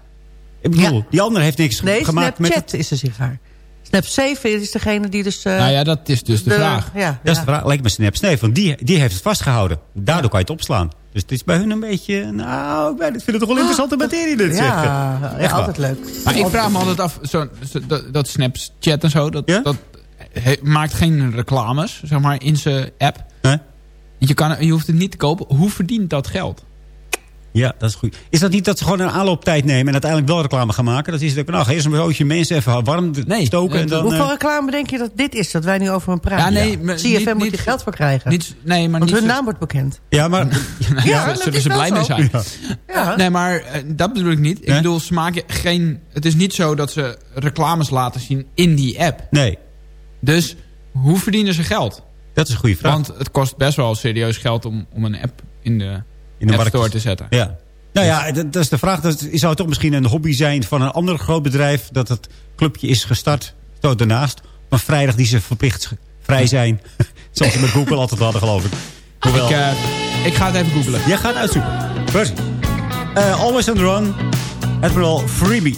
Ik bedoel, Ja. die andere heeft niks Nee, gemaakt Snapchat met... is de sigaar. Snapsafe is degene die dus... eh, Nou ja, dat is dus de, vraag. Ja, Dat is de vraag. Lijkt me SnapSafe, want die, die heeft het vastgehouden. Daardoor kan je het opslaan. Dus het is bij hun een beetje... Nou, ik weet het, ik vind het toch wel interessante materie dit zeg. Ja, ja, altijd leuk. Maar ik vraag me altijd af, zo, zo- dat, dat Snapchat en zo, dat, Ja? dat he- maakt geen reclames, zeg maar, in zijn app. Hè? Je, kan, je hoeft het niet te kopen. Hoe verdient dat geld? Ja, dat is goed. Is dat niet dat ze gewoon een aanlooptijd nemen... en uiteindelijk wel reclame gaan maken? Dat is dat, nou, ga eerst een broodje mensen even warm Nee, stoken... en dan, Hoeveel eh, reclame denk je dat dit is, dat wij nu over hem praten? Ja, nee, maar CFM niet- moet je geld voor krijgen. Niet, nee, maar want niet hun zo- naam wordt bekend. ja, maar... Nou, [laughs] Ja, daar dat zullen ze blij mee zijn. Ja. Nee, maar eh, dat bedoel ik niet. Ik Nee? bedoel, ze maken geen... Het is niet zo dat ze reclames laten zien in die app. Nee, Dus hoe verdienen ze geld? dat is een goede vraag. Want het kost best wel serieus geld om, om een app in de, In de App markt. Store te zetten. Ja. Nou ja, dat, dat is de vraag. Dat zou toch misschien een hobby zijn van een ander groot bedrijf... dat het clubje is gestart, zo daarnaast. Een vrijdag die ze verplicht vrij zijn. [laughs] Zoals ze met Google altijd hadden, geloof ik. Hoewel, Ik, eh, ik ga het even googlen. jij gaat uitzoeken. Precies. Eh, Always on the Run. Admiral Freebie.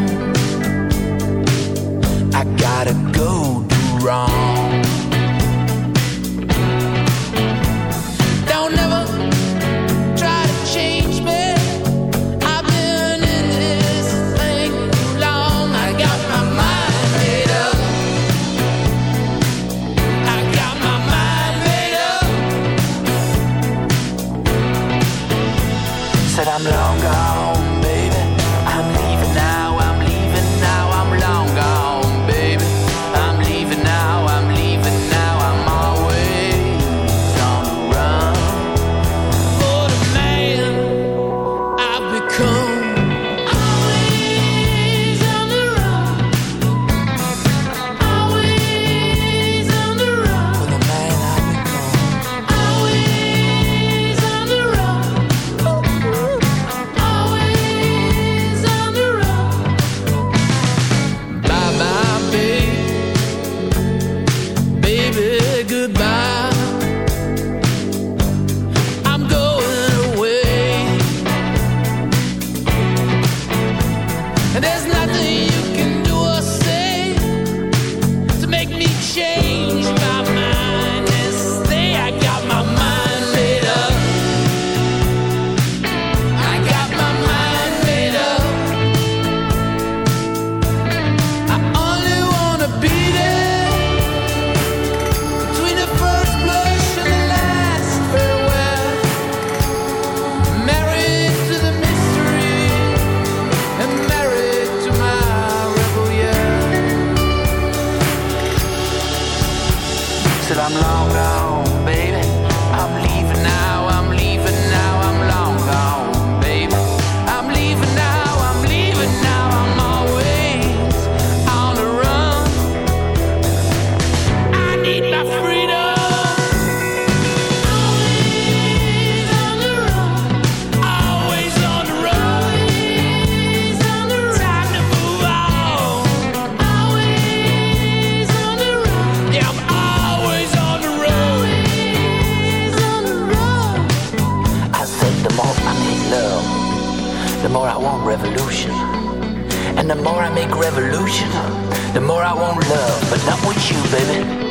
Said I'm long gone, baby. Revolution. And the more I make revolution, the more I want love. But not with you, baby.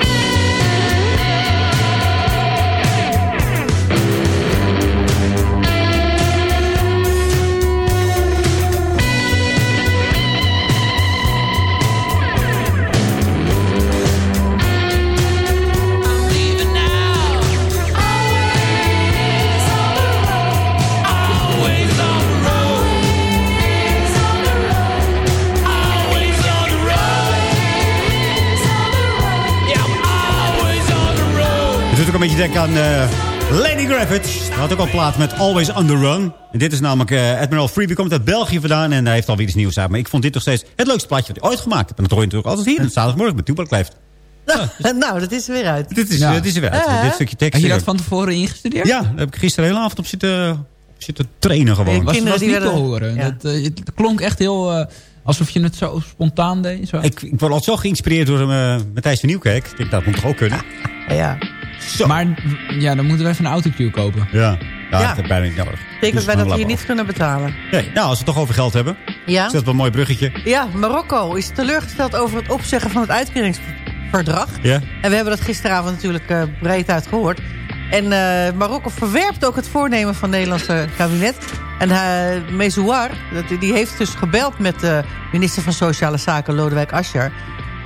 Een beetje denken aan eh, Lenny Gravitz. Hij had ook al een plaat met Always on the Run. En dit is namelijk eh, Admiral Freebie. komt uit België vandaan en hij heeft alweer iets nieuws uit. Maar ik vond dit nog steeds het leukste plaatje wat hij ooit gemaakt heeft. En dat hoor je natuurlijk altijd hier. En zaterdagmorgen met Toepak Leeft. [laughs] nou, dat is er weer uit. Dit is, Ja. eh, dit is er weer uit. Ja, dit stukje tekst. Had je dat van tevoren ingestudeerd? Ja, daar heb ik gisteren de hele avond op zitten, op zitten trainen gewoon. was, kinderen was die niet te horen. ja. Dat, het klonk echt heel... eh, alsof je het zo spontaan deed. Zo. Ik, ik word altijd zo geïnspireerd door uh, Matthijs van Nieuwkerk. Ik denk, dat moet toch ook kunnen? Ja. Maar ja, dan moeten we even een autocue kopen. Ja, ja, Ja. dat bijna niet nodig. Dus wij dat we hier niet kunnen betalen. Nee, nou, als we het toch over geld hebben. Ja? Is dat wel een mooi bruggetje. Ja, Marokko is teleurgesteld over het opzeggen van het uitkeringsverdrag. Ja? En we hebben dat gisteravond natuurlijk eh, breed uit gehoord. En eh, Marokko verwerpt ook het voornemen van het Nederlandse kabinet. En uh, Mezouar, dat- die heeft dus gebeld met de minister van Sociale Zaken, Lodewijk Asscher.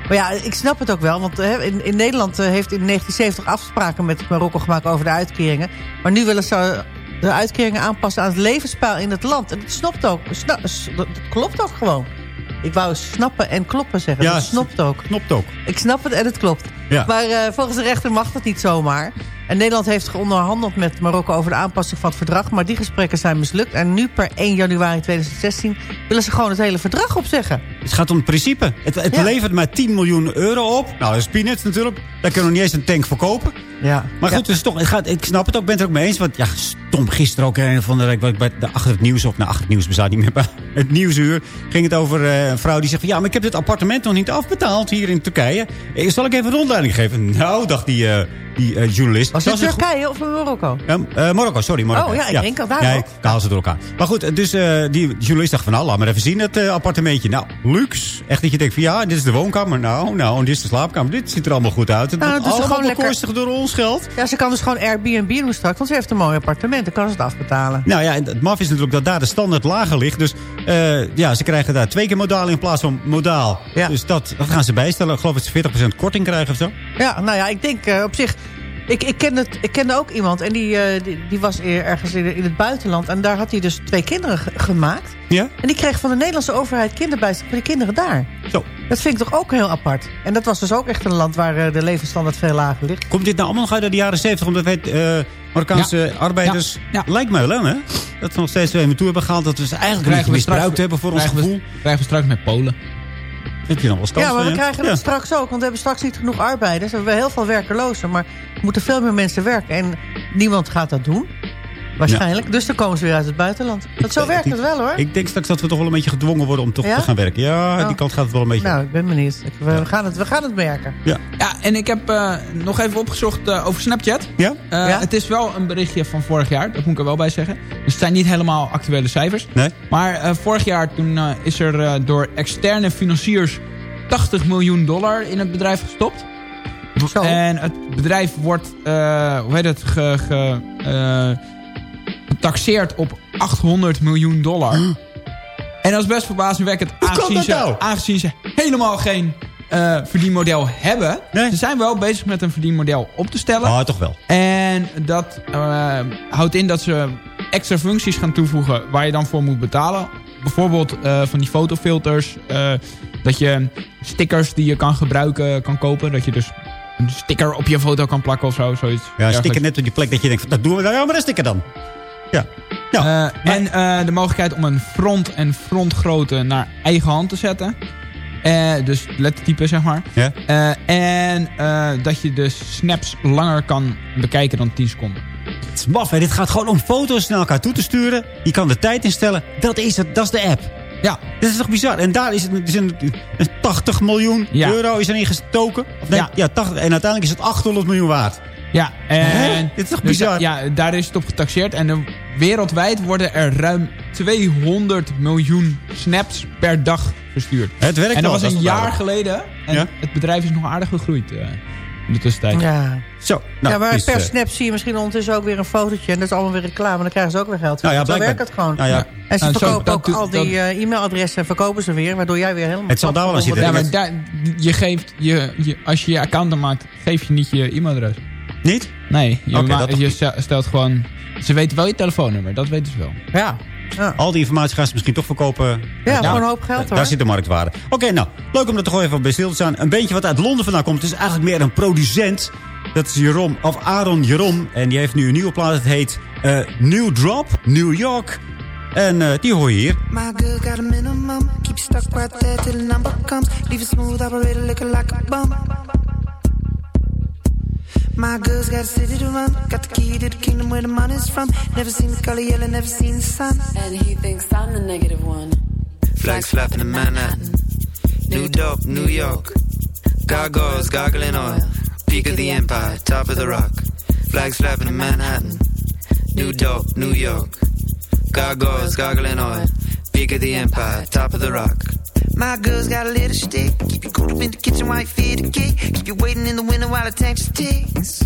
Maar ja, ik snap het ook wel. Want in, in Nederland eh, heeft in 1970 afspraken met Marokko gemaakt over de uitkeringen. Maar nu willen ze de uitkeringen aanpassen aan het levenspeil in het land. En dat snapt ook. Sna- dat klopt ook gewoon. Ik wou snappen en kloppen zeggen. Ja, dat snapt ook. Knopt ook. Ik snap het en het klopt. Ja. Maar eh, volgens de rechter mag dat niet zomaar. En Nederland heeft onderhandeld met Marokko over de aanpassing van het verdrag. Maar die gesprekken zijn mislukt. En nu per 1 januari 2016 willen ze gewoon het hele verdrag opzeggen. Het gaat om het principe. Het, het Ja. levert maar 10 miljoen euro op. Nou, dat is peanuts natuurlijk. Daar kunnen we niet eens een tank verkopen. Ja. Maar goed, dus toch, het gaat, ik snap het ook, ik ben het er ook mee eens. Want ja, stom, gisteren ook een van de week bij- bij de, achter het nieuws, of nou, achter het nieuws bestaat niet meer, [laughs] maar het nieuwsuur ging het over eh, een vrouw die zegt van ja, maar ik heb dit appartement nog niet afbetaald hier in Turkije. Eh, Zal ik even een Nou, dacht die, eh, die eh, journalist. Was het Turkije of Marokko? ja, eh, Marokko, sorry, Marokko. Oh, ja, ik denk al daar Ja, ook. ik haal ze door elkaar. Maar goed, dus eh, die journalist dacht van, nou, laat maar even zien, het appartementje. Nou, luxe. Echt dat je denkt van, ja, dit is de woonkamer. Nou, nou, en dit is de slaapkamer. Dit ziet er allemaal goed uit. Het Nou, wordt allemaal gewoon lekker- bekostigd door ons geld. Ja, ze kan dus gewoon Airbnb doen straks. Want ze heeft een mooi appartement. Dan kan ze het afbetalen. Nou ja, en het maf is natuurlijk dat daar de standaard lager ligt. Dus ja, ze krijgen daar twee keer modaal in plaats van modaal. Ja. Dus dat, dat gaan ze bijstellen. Ik geloof dat ze 40% korting krijgen of zo. Ja, nou ja, ik denk eh, op zich... Ik, ik, kende het, ik kende ook iemand en die, eh, die, die was eer- ergens in, in het buitenland. En daar had hij dus twee kinderen ge- gemaakt. Ja? En die kreeg van de Nederlandse overheid kinderbijstand voor de kinderen daar. Zo. Dat vind ik toch ook heel apart. En dat was dus ook echt een land waar eh, de levensstandaard veel lager ligt. Komt dit nou allemaal nog uit de jaren 70? Omdat wij eh, Marokkaanse arbeiders... Lijkt mij wel, hè? Dat we nog steeds weer toe hebben gehaald. Dat we ze eigenlijk beetje misbruikt hebben voor ons gevoel. We, krijgen we straks met Polen. Wel Ja, maar we krijgen Ja. het straks ook. Want we hebben straks niet genoeg arbeiders. We hebben heel veel werkelozen. Maar er moeten veel meer mensen werken. En niemand gaat dat doen. Waarschijnlijk. Dus dan komen ze weer uit het buitenland. Dat zo werkt het wel hoor. Ik denk straks dat we toch wel een beetje gedwongen worden om toch Ja? te gaan werken. Ja, Oh. die kant gaat het wel een beetje. Nou, ik ben benieuwd. Ik- We, gaan, het, we gaan het merken. Ja. Ja, en ik heb eh, nog even opgezocht eh, over Snapchat. Ja? Eh, Ja? Het is wel een berichtje van vorig jaar, dat moet ik er wel bij zeggen. Dus het zijn niet helemaal actuele cijfers. Nee? Maar eh, vorig jaar toen eh, is er eh, door externe financiers 80 miljoen dollar in het bedrijf gestopt. Zo. En het bedrijf wordt, eh, hoe heet het, ge, ge- getaxeerd op 800 miljoen dollar. En dat is best verbazingwekkend, aangezien ze, nou? aangezien ze helemaal geen eh, verdienmodel hebben. Nee. Ze zijn wel bezig met een verdienmodel op te stellen. Ah, toch wel. En dat eh, houdt in dat ze extra functies gaan toevoegen waar je dan voor moet betalen. Bijvoorbeeld eh, van die fotofilters. dat je stickers die je kan gebruiken kan kopen. Dat je dus een sticker op je foto kan plakken of zo. Zoiets. Ja, stikken net op die plek dat je denkt, dat doen we dan. Ja, maar dat stikken dan. Ja. Ja. Eh, en eh, de mogelijkheid om een front en frontgrootte naar eigen hand te zetten. Eh, dus lettertype, zeg maar. Ja. En dat je de snaps langer kan bekijken dan 10 seconden. Het is maf, hè. Dit gaat gewoon om foto's naar elkaar toe te sturen. Je kan de tijd instellen. Dat is het. Dat is de app. Ja. Dit is toch bizar? En daar is het is een, een 80 miljoen Ja. euro is erin gestoken. Of nee, Ja. ja. 80, en uiteindelijk is het 800 miljoen waard. Ja, en Hè? Dit is toch dus bizar? ja, daar is het op getaxeerd. En de- wereldwijd worden er ruim 200 miljoen snaps per dag verstuurd. Het werkt en dat wel, was een jaar geleden. En Ja. het bedrijf is nog aardig gegroeid eh, in de tussentijd. Ja. Zo. Nou, ja, maar per eh, snap zie je misschien ondertussen ook weer een fotootje. En dat is allemaal weer reclame. Dan krijgen ze ook weer geld. Nou ja, zo werkt het gewoon. Nou ja. En ze Nou, verkopen ook al die eh, e-mailadressen verkopen ze weer. Waardoor jij weer helemaal... Het zal daar wel zitten. Ja, dat maar daar, je geeft, je, je, als je je account aanmaakt, geef je niet je e-mailadres. Niet? Nee, je, dat stelt gewoon... Ze weten wel je telefoonnummer, dat weten ze wel. Ja. ja. Al die informatie gaan ze misschien toch verkopen. Ja, voor een hoop geld, hoor. Daar zit de marktwaarde. Oké, nou, leuk om er toch even bij stil te staan. Een beetje wat uit Londen vandaan komt. Het is eigenlijk meer een producent. Dat is Jeroen, of Aaron Jeroen. En die heeft nu een nieuwe plaat. Het heet eh, New Drop, New York. En eh, die hoor je hier. My girl got a minimum. Keep stuck right there till the number comes. Leave it smooth, operator looking like a bum. My girl's got a city to run. Got the key to the kingdom where the money's from. Never seen the color yellow, never seen the sun. And he thinks I'm the negative one. Flags flapping in Manhattan. New dope, New York. Gargoyles gargling oil. Peak of the empire, top of the rock. Flags flapping in Manhattan. New dope, New York. Gargoyles gargling oil. Of the empire, top of the rock. My girl's got a little stick. Keep you cool up in the kitchen while you feed the cake. Keep you waiting in the window while the taxi ticks.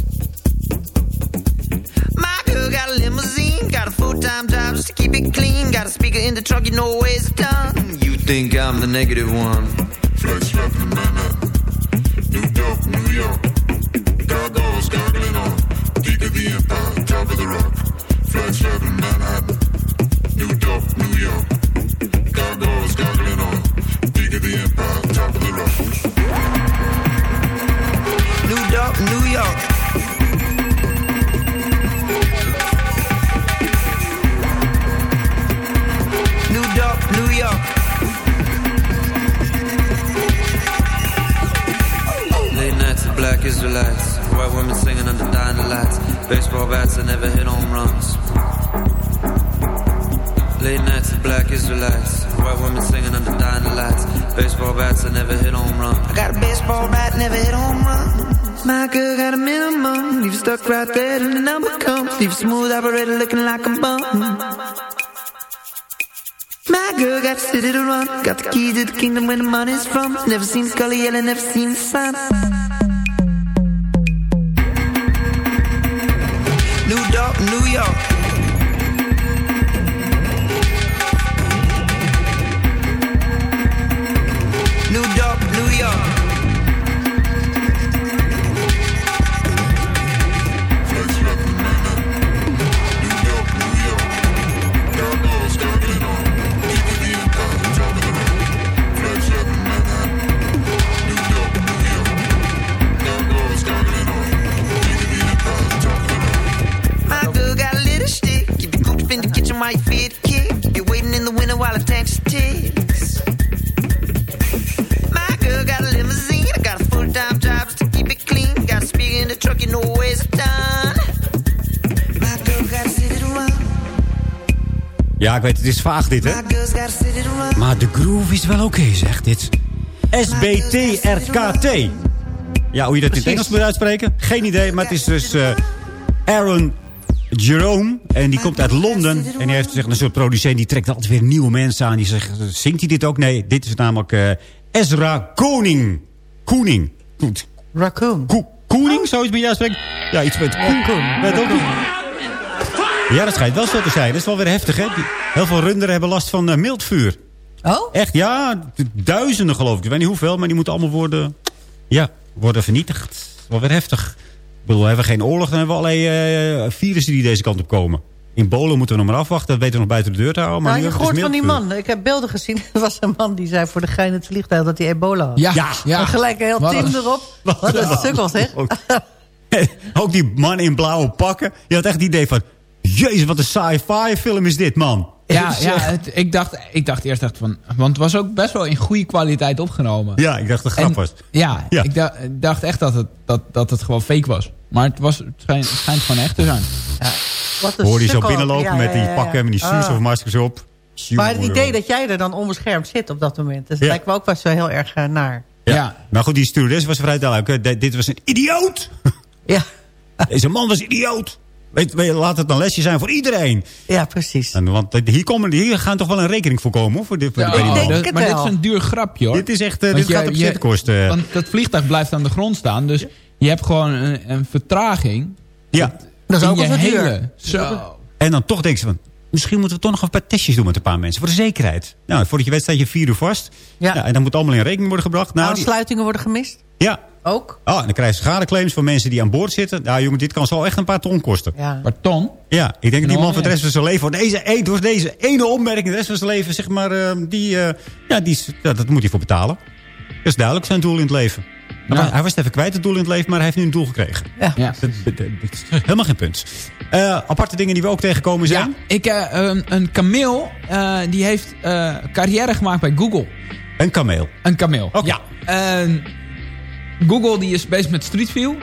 My girl got a limousine, got a full-time job just to keep it clean. Got a speaker in the truck, you know where it's done. You think I'm the negative one? Flex in Manhattan. New York, New York. Gargoyles gargling on. Peak of the empire, top of the rock. Flex rapping in Manhattan. New York, New York. Bats that never hit home runs lay nights in black run. I never hit home runs. I got a baseball bat, never hit home run. My girl got a minimum. Leave stuck right there till the number comes. Leave smooth operator looking like a bum. My girl got city to run. Got the key to the kingdom where the money's from. Never seen color yellow, never seen the sun. New York, New York. Ik weet, het is vaag dit, hè? Maar de groove is wel oké, zegt dit. SBTRKT. Ja, hoe je dat in het Engels moet uitspreken? Geen idee, maar het is dus eh, Aaron Jerome. En die komt uit Londen. En hij heeft zeg, een soort producent, die trekt altijd weer nieuwe mensen aan. Die zegt, zingt hij dit ook? Nee, dit is namelijk eh, Ezra Koning. Koning. Goed. Raccoon. Ko Koning, zoiets bij jou spreken? Ja, iets met Koen. Weet ook. Ja, dat schijnt wel zo te zijn. Dat is wel weer heftig, hè? Heel veel runderen hebben last van eh, mildvuur. Oh? Echt, ja. Duizenden geloof ik. Ik weet niet hoeveel, maar die moeten allemaal worden, ja, worden vernietigd. Wel weer heftig. Ik bedoel, hebben we geen oorlog, dan hebben we allerlei eh, virussen die deze kant op komen. In Polen moeten we nog maar afwachten. Dat weten we nog buiten de deur te houden. Maar Nou, je gehoord dus van die man. Ik heb beelden gezien. [laughs] Er was een man die zei voor de gein het vliegtuig dat hij ebola had. Ja, Ja. ja. En gelijk een heel Wat team een- erop. [laughs] Wat een sukkel zeg. [laughs] Ook die man in blauwe pakken. Je had echt het idee van... Jezus, wat een sci-fi film is dit, man. Ja, ja het- ik, dacht, ik dacht eerst echt van... Want het was ook best wel in goede kwaliteit opgenomen. Ja, ik dacht dat het grap En- was. Ja, Ja. ik da- ik dacht echt dat het, dat, dat het gewoon fake was. Maar het, was, het, schijnt, het schijnt gewoon echt te zijn. Wat een Hoor die zo binnenlopen Ja, met ja, die ja, ja. pakken en die Ah. zuurstofmaskers op. Maar het idee dat jij er dan onbeschermd zit op dat moment. Dus dat Ja. lijkt me ook best wel heel erg eh, naar. Ja. Maar goed, die stewardess was vrij duidelijk. Dit was een idioot. Ja. [laughs] Deze man was idioot. Weet, weet, laat het een lesje zijn voor iedereen. Ja, precies. En, want hier, komen, hier gaan toch wel een rekening voor komen, hoor, voor dit, voor Ja, oh, dat- maar dit is een duur grapje hoor. Dit is echt, eh, Want dit gaat op zitten kosten. Want dat vliegtuig blijft aan de grond staan. Dus je hebt gewoon een, een vertraging. Ja. Dat is ook je wel duur. hele... Zo. En dan toch denk je van... Misschien moeten we toch nog een paar testjes doen met een paar mensen. Voor de zekerheid. Nou, voordat je weet staat je vier uur vast. Ja. en dan moet allemaal in rekening worden gebracht. Nou, die- Aansluitingen worden gemist. ja. Ook. Oh, en dan krijg je schadeclaims van mensen die aan boord zitten. Nou jongen, dit kan zo echt een paar ton kosten. Ja. Maar ton? Ja, ik denk dat die man voor de rest van zijn leven... Voor deze, door deze ene opmerking, de rest van zijn leven... zeg maar, eh, die, eh, ja, die, ja, dat moet hij voor betalen. Dat is duidelijk zijn doel in het leven. Hij was- Hij was het even kwijt, het doel in het leven... maar hij heeft nu een doel gekregen. Ja. Ja. Dat, dat- dat is helemaal geen punt. Eh, aparte dingen die we ook tegenkomen zijn. Ja, ik, eh, een, een kameel, eh, die heeft eh, carrière gemaakt bij Google. Een kameel. Een kameel, ja. Google die is bezig met Street View.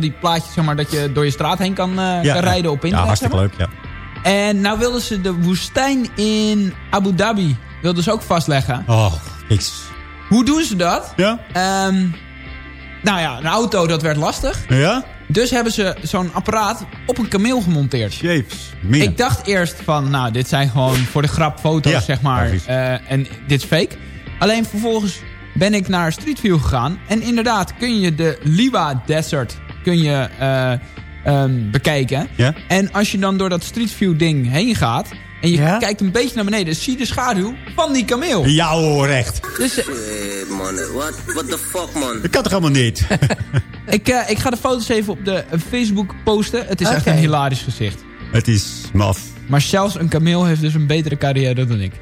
Die plaatjes zeg maar, dat je door je straat heen kan, eh, kan rijden op internet. Ja, hartstikke zeg leuk, ja. En nou wilden ze de woestijn in Abu Dhabi wilden ze ook vastleggen. Oh, niks. Hoe doen ze dat? Ja? Ehm, nou ja, een auto dat werd lastig. Ja? Dus hebben ze zo'n apparaat op een kameel gemonteerd. Jeeps. Mina. Ik dacht eerst van, nou, dit zijn gewoon voor de grap foto's, Ja, zeg maar. eh, en dit is fake. Alleen vervolgens ben ik naar Street View gegaan. En inderdaad kun je de Liwa Desert kun je, eh, ehm, bekijken. Ja? En als je dan door dat Street View ding heen gaat... en je Ja? kijkt een beetje naar beneden... zie je de schaduw van die kameel. Ja hoor, echt. Dus eh, man, what, what the fuck, man? Dat kan toch helemaal niet? [laughs] ik, eh, ik ga de foto's even op de Facebook posten. Het is echt een hilarisch gezicht. het is maf. Maar zelfs een kameel heeft dus een betere carrière dan ik.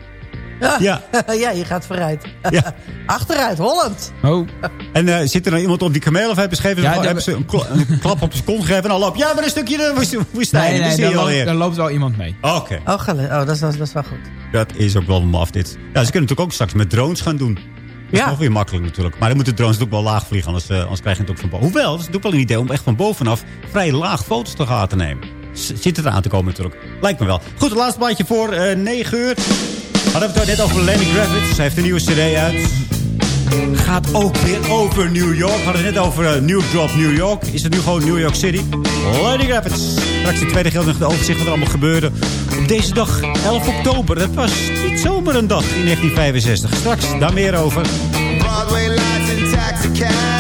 Ja. [laughs] ja, je gaat vooruit. Ja. [laughs] Achteruit, Holland. Oh. En eh, zit er dan iemand op die kameel of hebben ze, gegeven, Ja, hebben ze een, kla- een klap op de kont gegeven en dan loop ja, maar een stukje de woest- woestijn. Nee, je loopt, daar loopt wel iemand mee. Oké, Oh, gele- oh dat, is, wel- dat is wel goed. dat is ook wel maf dit. Ja, ze kunnen natuurlijk ook straks met drones gaan doen. Dat is Ja. nog weer makkelijk natuurlijk. Maar dan moeten drones natuurlijk wel laag vliegen, anders, eh, anders krijg je het ook van boven. Hoewel, het is natuurlijk wel een idee om echt van bovenaf vrij laag foto's te gaan te nemen. Zit het aan te komen natuurlijk. Lijkt me wel. Goed, het laatste plaatje voor eh 9 uur. Hadden we het net over Lenny Kravitz. Zij heeft een nieuwe cd uit. Gaat ook weer over New York. We hadden het net over eh, New Drop New York. Is het nu gewoon New York City? Lenny Kravitz. Straks de tweede gedeelte nog de overzicht wat er allemaal gebeurde. Op deze dag, 11 oktober. Dat was niet zomaar een dag in 1965. Straks daar meer over. Broadway lights and taxi cabs.